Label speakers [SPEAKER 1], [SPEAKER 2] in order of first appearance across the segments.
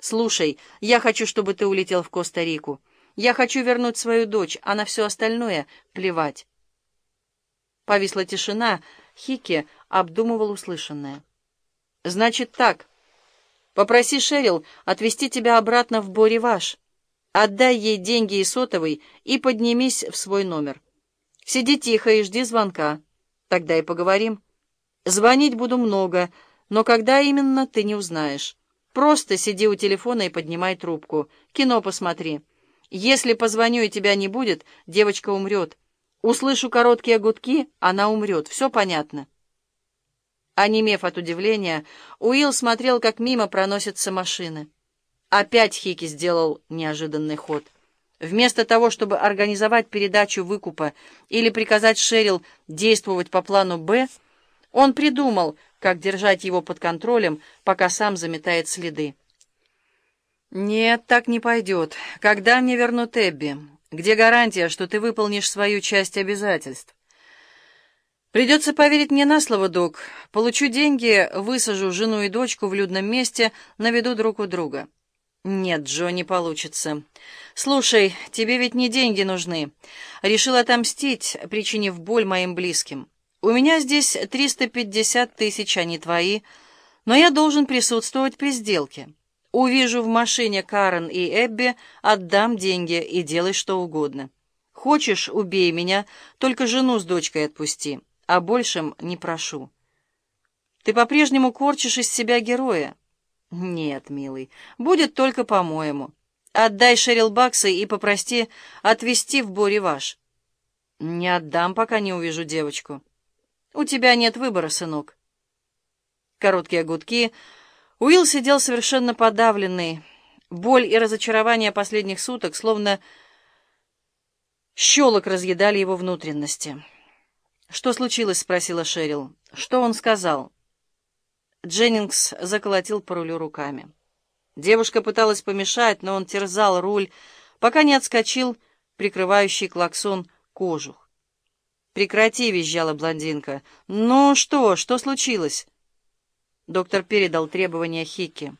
[SPEAKER 1] «Слушай, я хочу, чтобы ты улетел в Коста-Рику. Я хочу вернуть свою дочь, а на все остальное плевать». Повисла тишина. Хики обдумывал услышанное. «Значит так. Попроси Шерил отвезти тебя обратно в Бориваш. Отдай ей деньги и сотовый и поднимись в свой номер. Сиди тихо и жди звонка. Тогда и поговорим. Звонить буду много, но когда именно, ты не узнаешь». Просто сиди у телефона и поднимай трубку. Кино посмотри. Если позвоню и тебя не будет, девочка умрет. Услышу короткие гудки, она умрет. Все понятно?» Онемев от удивления, Уилл смотрел, как мимо проносятся машины. Опять Хики сделал неожиданный ход. Вместо того, чтобы организовать передачу выкупа или приказать Шерил действовать по плану «Б», он придумал, как держать его под контролем, пока сам заметает следы. «Нет, так не пойдет. Когда мне вернут Эбби? Где гарантия, что ты выполнишь свою часть обязательств?» «Придется поверить мне на слово, док. Получу деньги, высажу жену и дочку в людном месте, наведу друг у друга». «Нет, Джо, не получится. Слушай, тебе ведь не деньги нужны. Решил отомстить, причинив боль моим близким. У меня здесь 350 тысяч, они твои, но я должен присутствовать при сделке. Увижу в машине Карен и Эбби, отдам деньги и делай что угодно. Хочешь, убей меня, только жену с дочкой отпусти, а большим не прошу. Ты по-прежнему корчишь из себя героя? Нет, милый, будет только по-моему. Отдай Шерил баксы и попрости отвезти в Бори ваш. Не отдам, пока не увижу девочку. «У тебя нет выбора, сынок». Короткие гудки. Уилл сидел совершенно подавленный. Боль и разочарование последних суток словно щелок разъедали его внутренности. «Что случилось?» — спросила Шерил. «Что он сказал?» Дженнингс заколотил по рулю руками. Девушка пыталась помешать, но он терзал руль, пока не отскочил прикрывающий клаксон кожух. «Прекрати!» — визжала блондинка. «Ну что, что случилось?» Доктор передал требования Хикки.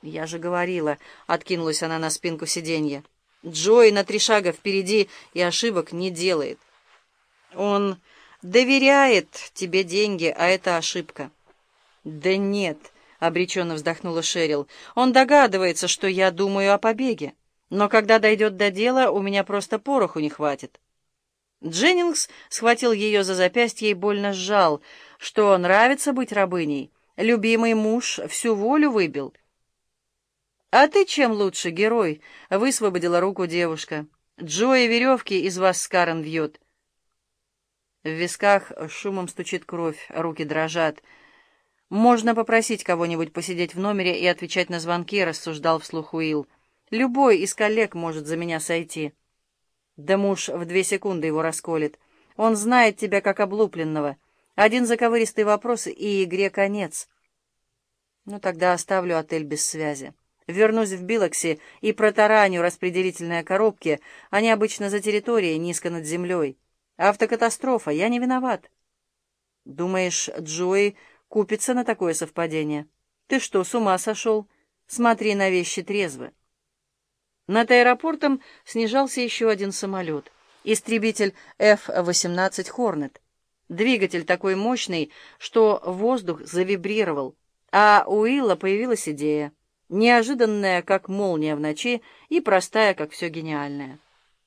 [SPEAKER 1] «Я же говорила», — откинулась она на спинку сиденья. «Джой на три шага впереди и ошибок не делает. Он доверяет тебе деньги, а это ошибка». «Да нет», — обреченно вздохнула Шерил. «Он догадывается, что я думаю о побеге. Но когда дойдет до дела, у меня просто пороху не хватит». Дженнингс схватил ее за запястье и больно сжал. Что, нравится быть рабыней? Любимый муж всю волю выбил. «А ты чем лучше, герой?» — высвободила руку девушка. «Джои веревки из вас с Карен вьет». В висках шумом стучит кровь, руки дрожат. «Можно попросить кого-нибудь посидеть в номере и отвечать на звонки», — рассуждал вслух Уилл. «Любой из коллег может за меня сойти». Да муж в две секунды его расколет. Он знает тебя как облупленного. Один заковыристый вопрос, и игре конец. Ну, тогда оставлю отель без связи. Вернусь в Билокси и протараню распределительные коробки. Они обычно за территорией, низко над землей. Автокатастрофа, я не виноват. Думаешь, Джои купится на такое совпадение? Ты что, с ума сошел? Смотри на вещи трезво. Над аэропортом снижался еще один самолет. Истребитель F-18 «Хорнет». Двигатель такой мощный, что воздух завибрировал, а у Уилла появилась идея, неожиданная, как молния в ночи, и простая, как все гениальное.